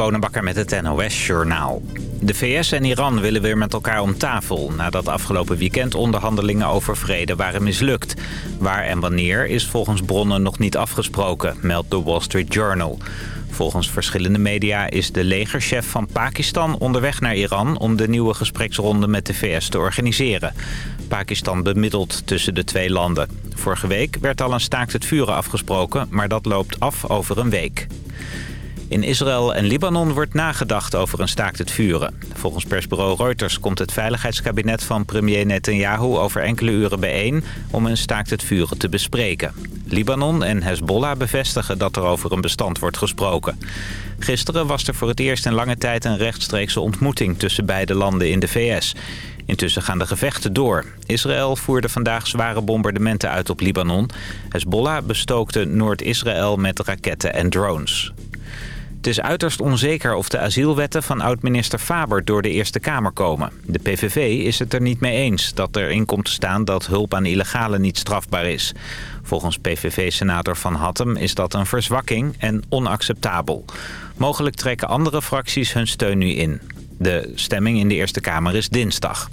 Bonenbakker met het NOS Journaal. De VS en Iran willen weer met elkaar om tafel... nadat afgelopen weekend onderhandelingen over vrede waren mislukt. Waar en wanneer is volgens bronnen nog niet afgesproken, meldt de Wall Street Journal. Volgens verschillende media is de legerchef van Pakistan onderweg naar Iran... om de nieuwe gespreksronde met de VS te organiseren. Pakistan bemiddelt tussen de twee landen. Vorige week werd al een staakt het vuren afgesproken, maar dat loopt af over een week. In Israël en Libanon wordt nagedacht over een staakt het vuren. Volgens persbureau Reuters komt het veiligheidskabinet van premier Netanyahu over enkele uren bijeen om een staakt het vuren te bespreken. Libanon en Hezbollah bevestigen dat er over een bestand wordt gesproken. Gisteren was er voor het eerst in lange tijd een rechtstreekse ontmoeting tussen beide landen in de VS. Intussen gaan de gevechten door. Israël voerde vandaag zware bombardementen uit op Libanon. Hezbollah bestookte Noord-Israël met raketten en drones. Het is uiterst onzeker of de asielwetten van oud-minister Faber door de Eerste Kamer komen. De PVV is het er niet mee eens dat erin komt te staan dat hulp aan illegalen niet strafbaar is. Volgens PVV-senator Van Hattem is dat een verzwakking en onacceptabel. Mogelijk trekken andere fracties hun steun nu in. De stemming in de Eerste Kamer is dinsdag.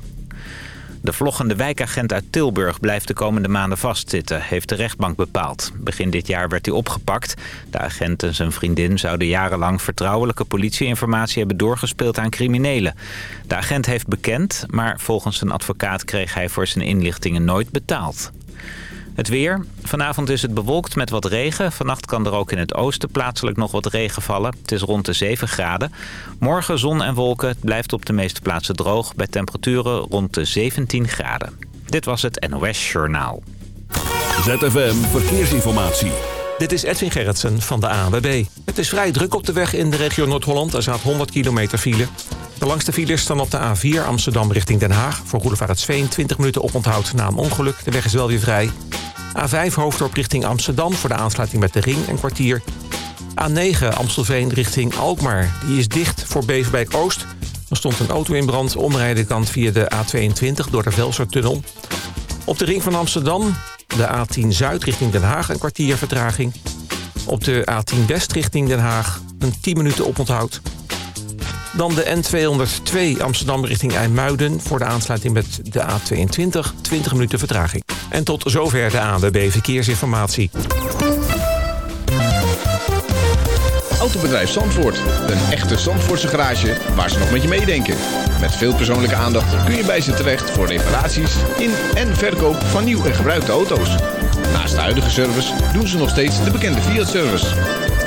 De vloggende wijkagent uit Tilburg blijft de komende maanden vastzitten, heeft de rechtbank bepaald. Begin dit jaar werd hij opgepakt. De agent en zijn vriendin zouden jarenlang vertrouwelijke politieinformatie hebben doorgespeeld aan criminelen. De agent heeft bekend, maar volgens zijn advocaat kreeg hij voor zijn inlichtingen nooit betaald. Het weer. Vanavond is het bewolkt met wat regen. Vannacht kan er ook in het oosten plaatselijk nog wat regen vallen. Het is rond de 7 graden. Morgen zon en wolken. Het blijft op de meeste plaatsen droog. Bij temperaturen rond de 17 graden. Dit was het NOS Journaal. ZFM Verkeersinformatie. Dit is Edwin Gerritsen van de ANWB. Het is vrij druk op de weg in de regio Noord-Holland. Er staat 100 kilometer file. De langste files staan op de A4 Amsterdam richting Den Haag. Voor Goedevaart 20 minuten oponthoud na een ongeluk. De weg is wel weer vrij. A5 Hoofddorp richting Amsterdam voor de aansluiting met de ring een kwartier. A9 Amstelveen richting Alkmaar. Die is dicht voor Beverwijk Oost. Er stond een auto in brand, omrijden kant via de A22 door de Velsertunnel. Op de ring van Amsterdam de A10 Zuid richting Den Haag een kwartier vertraging. Op de A10 West richting Den Haag een 10 minuten oponthoud. Dan de N202 Amsterdam richting IJmuiden... voor de aansluiting met de A22, 20 minuten vertraging. En tot zover de ANWB Verkeersinformatie. Autobedrijf Zandvoort. Een echte Zandvoortse garage waar ze nog met je meedenken. Met veel persoonlijke aandacht kun je bij ze terecht... voor reparaties in en verkoop van nieuw en gebruikte auto's. Naast de huidige service doen ze nog steeds de bekende Fiat-service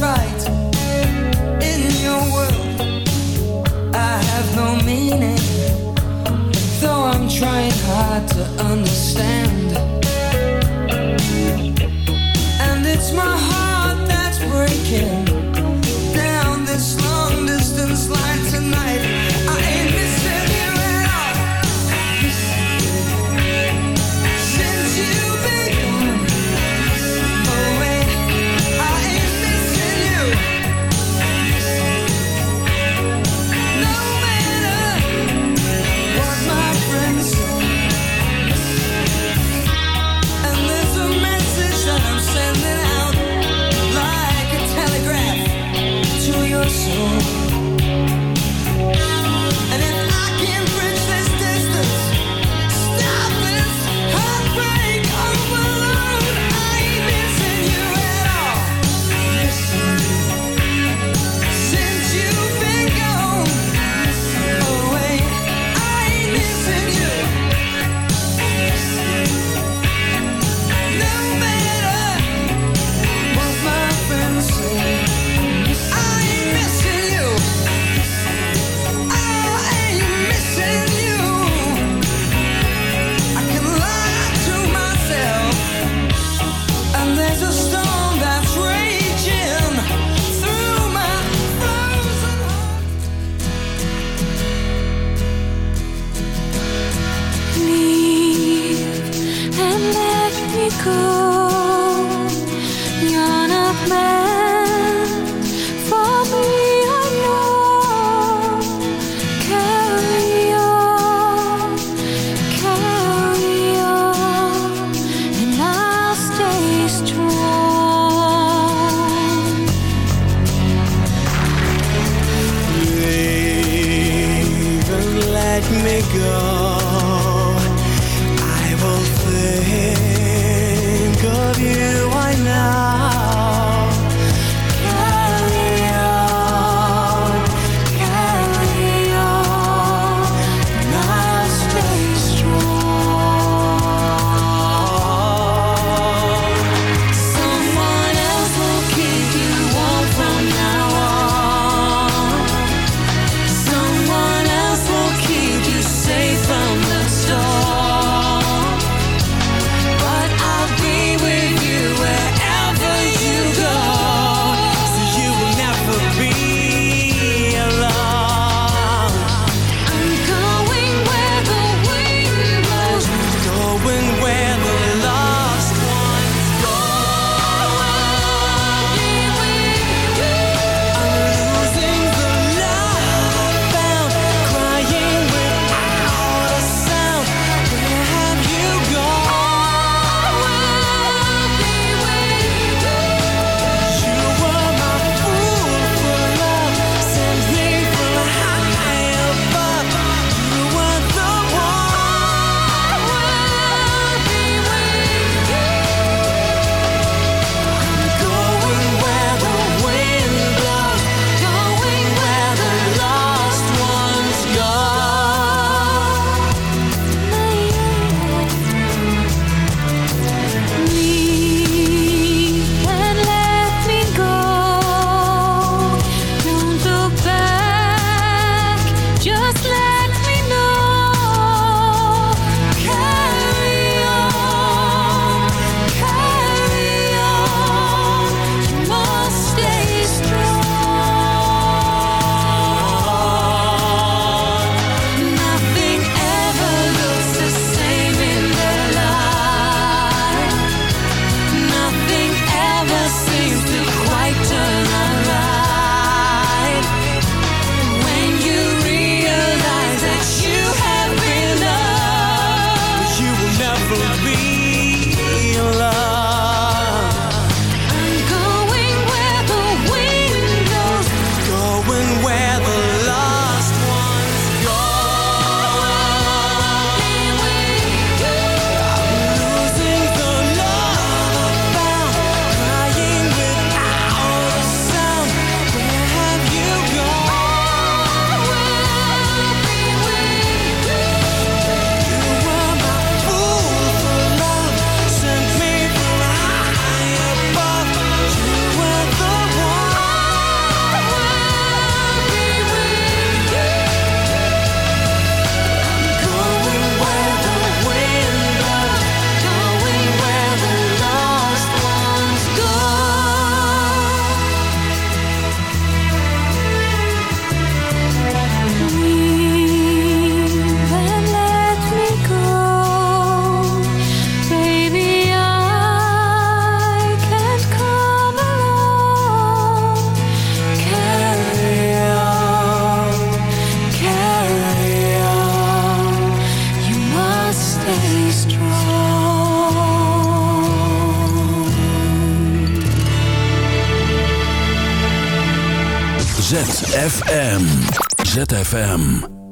right in your world. I have no meaning, though I'm trying hard to understand. And it's my heart that's breaking. ZFM. ZFM.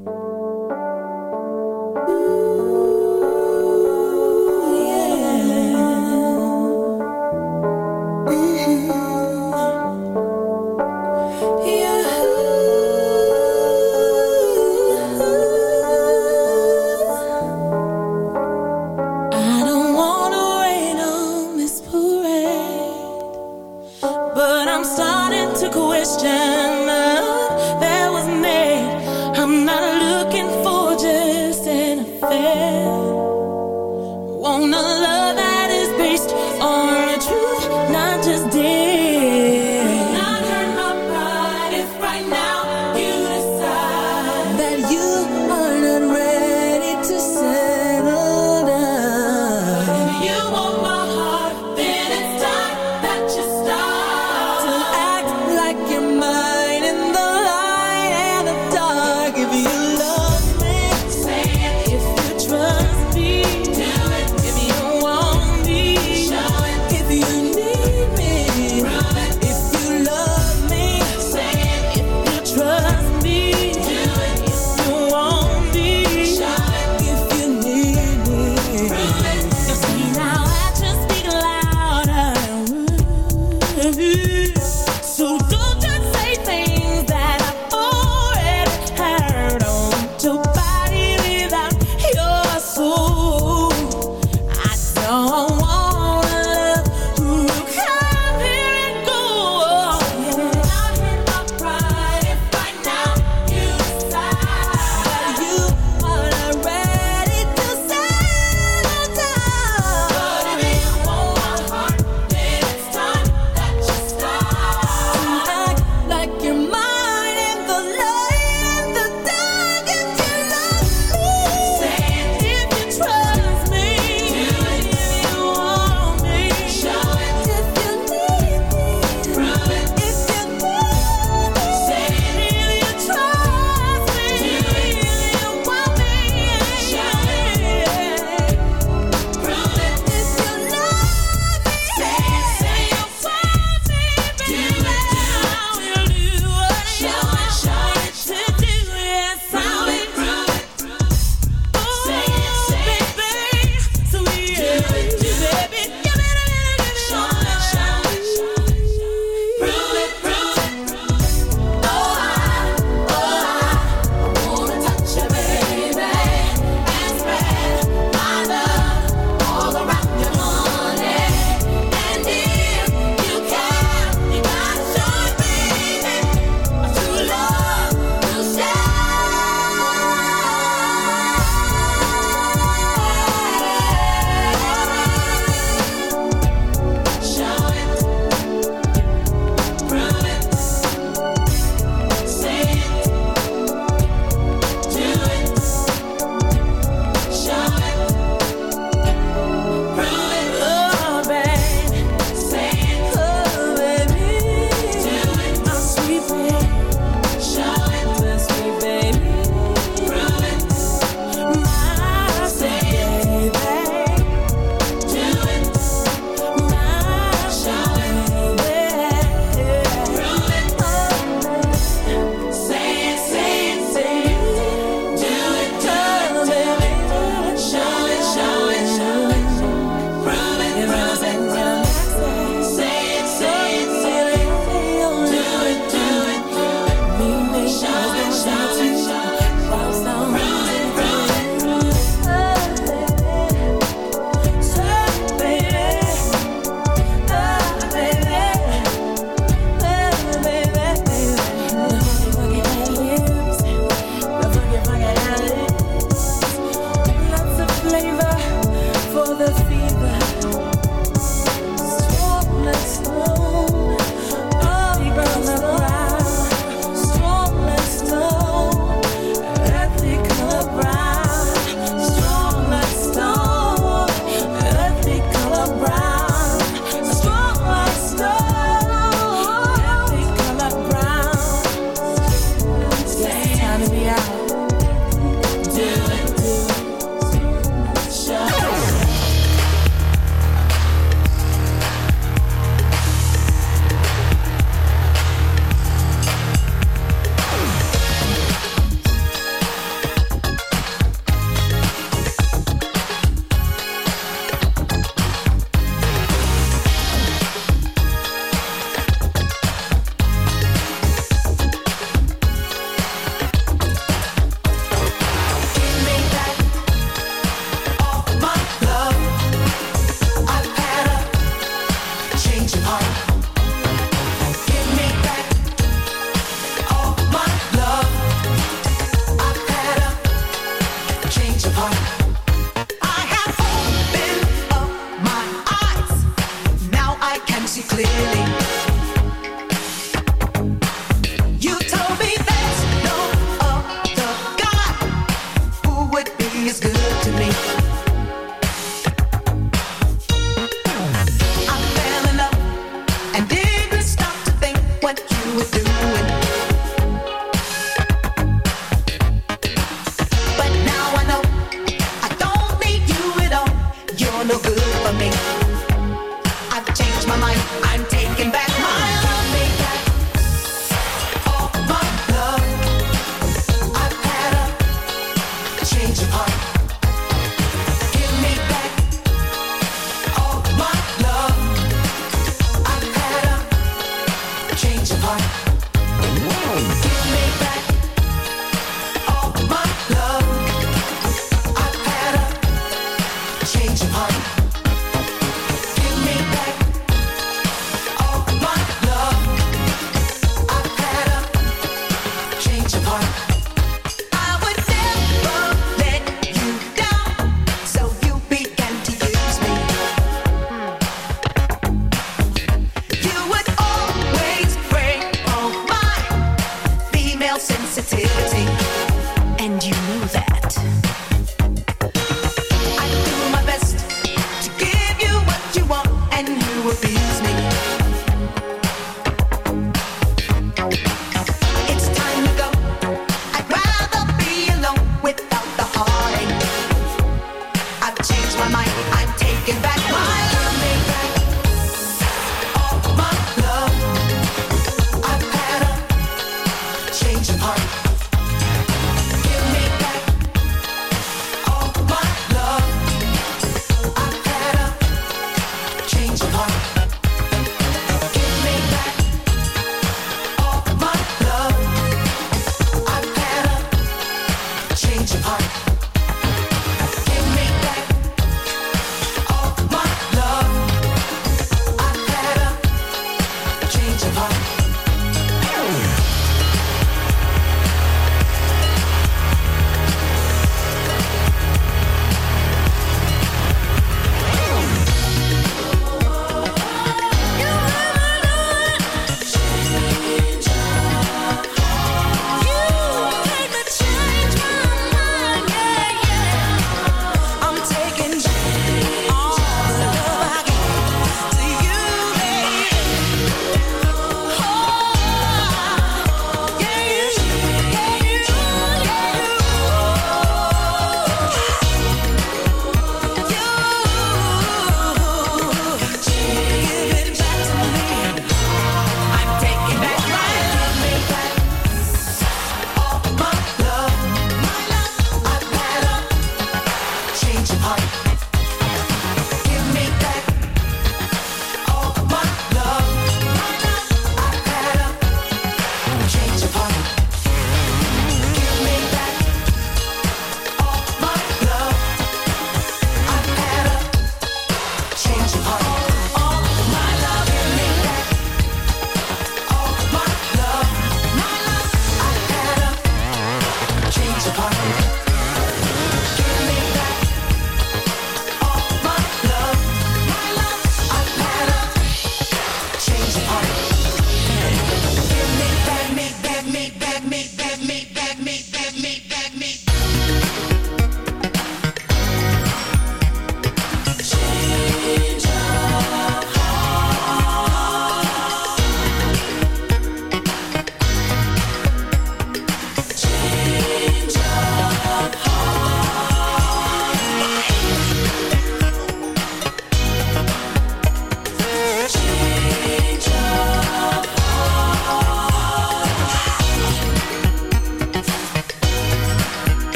changed my mind. I'm taking back my life.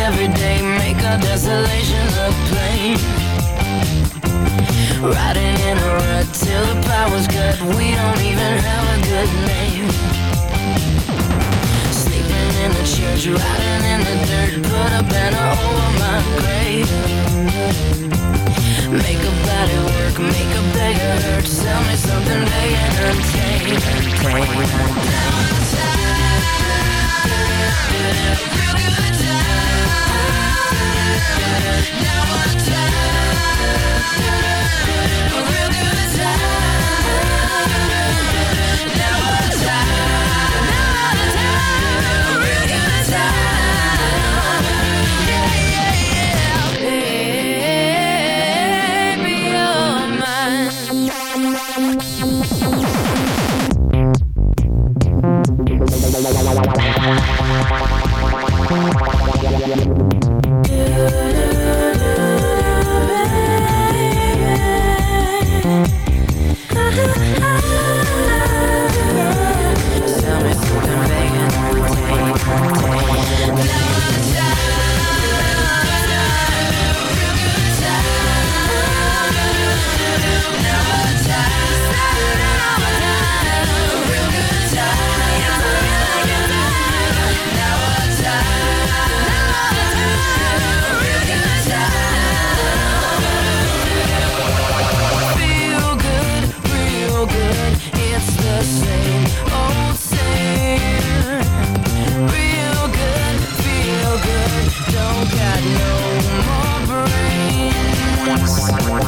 every day Make our desolations a plain. Riding in a rut till the power's cut We don't even have a good name. Sleeping in the church, riding in the dirt Put a banner over my grave. Make a body work, make a beggar hurt Sell me something they entertain Downtown now I'm.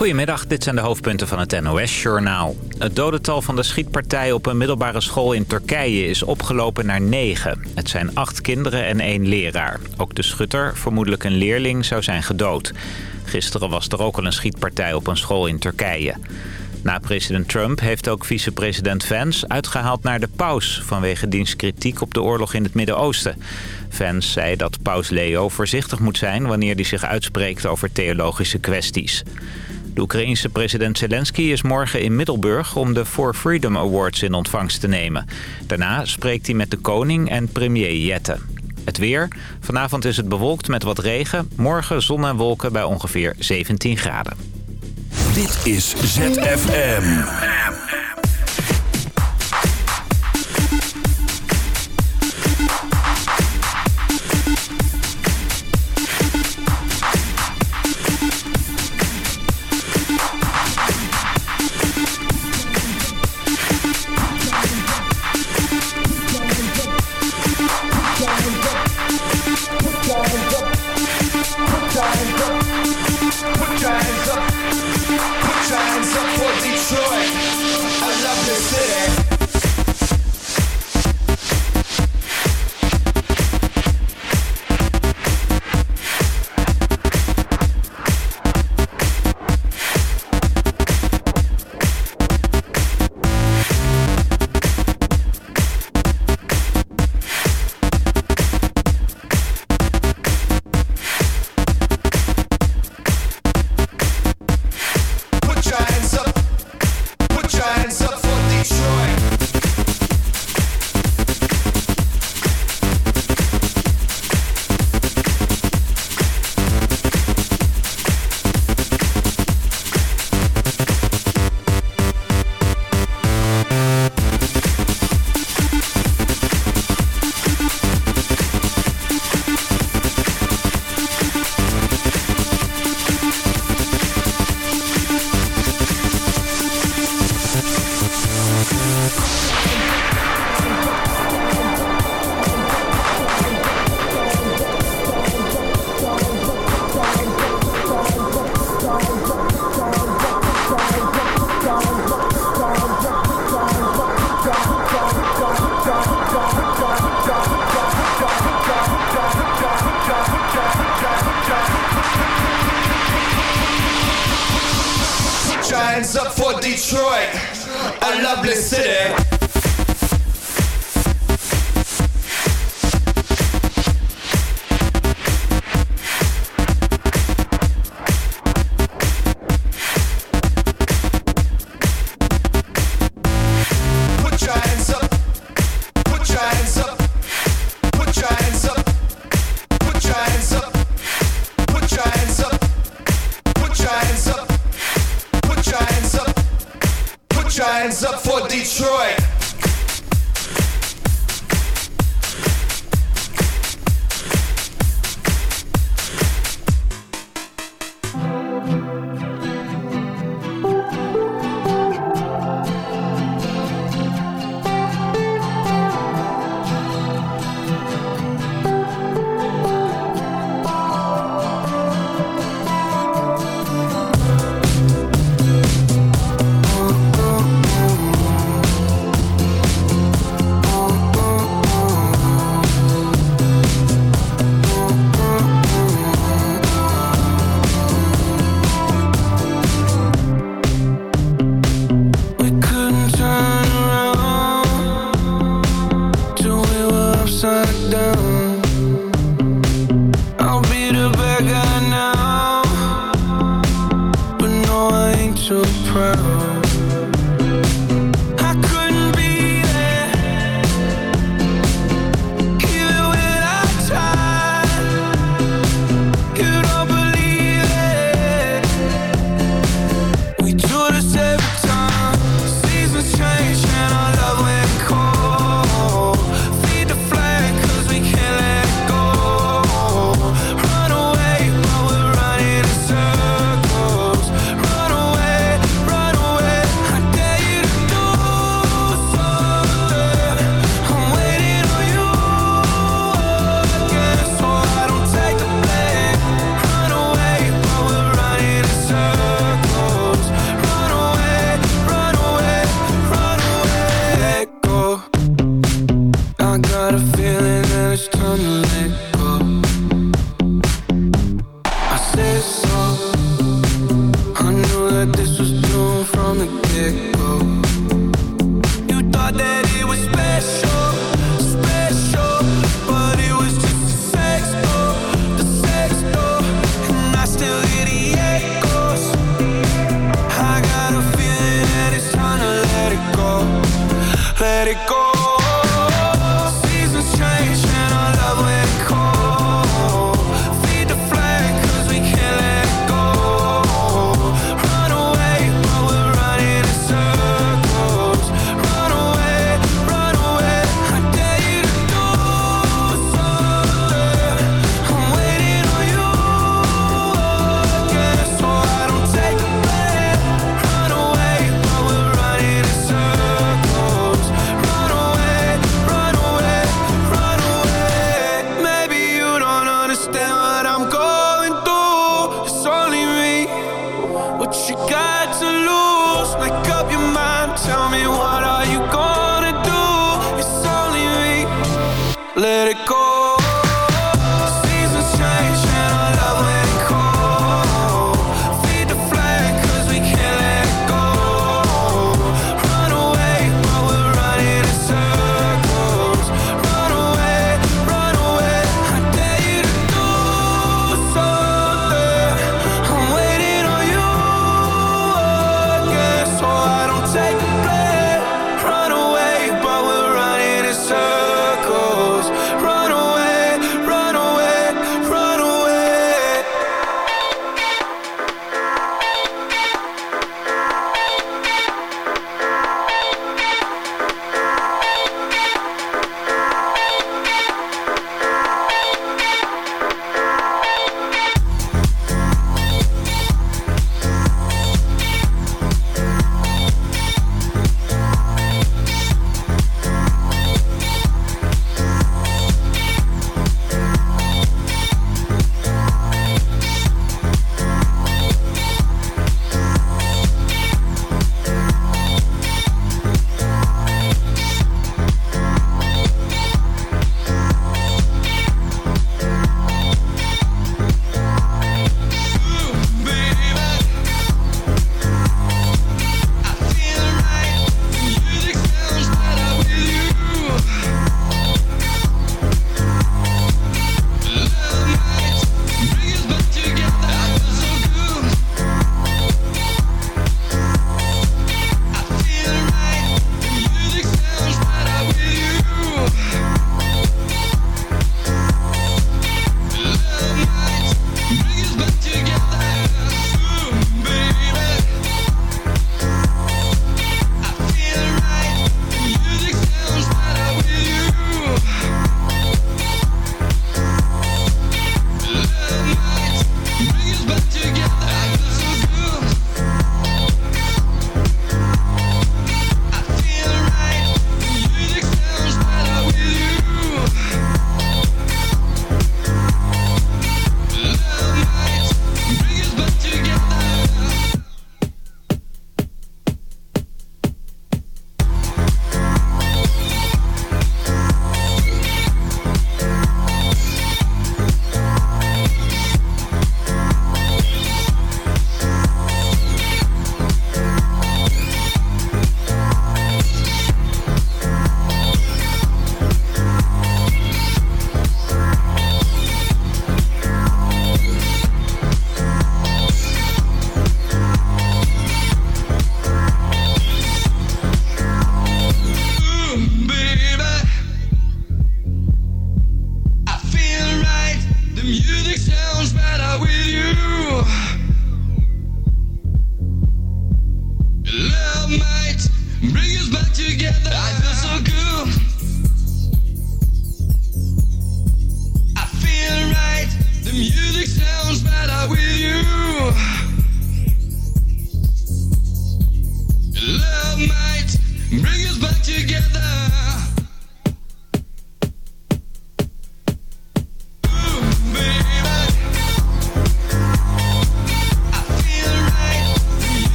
Goedemiddag, dit zijn de hoofdpunten van het NOS-journaal. Het dodental van de schietpartij op een middelbare school in Turkije is opgelopen naar negen. Het zijn acht kinderen en één leraar. Ook de schutter, vermoedelijk een leerling, zou zijn gedood. Gisteren was er ook al een schietpartij op een school in Turkije. Na president Trump heeft ook vicepresident Vance uitgehaald naar de paus... vanwege diens kritiek op de oorlog in het Midden-Oosten. Vance zei dat paus Leo voorzichtig moet zijn... wanneer hij zich uitspreekt over theologische kwesties. De Oekraïense president Zelensky is morgen in Middelburg... om de For Freedom Awards in ontvangst te nemen. Daarna spreekt hij met de koning en premier Jette. Het weer. Vanavond is het bewolkt met wat regen. Morgen zon en wolken bij ongeveer 17 graden. Dit is ZFM.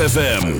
ZFM.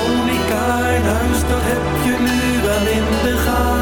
in huis, dat heb je nu wel in de gaten.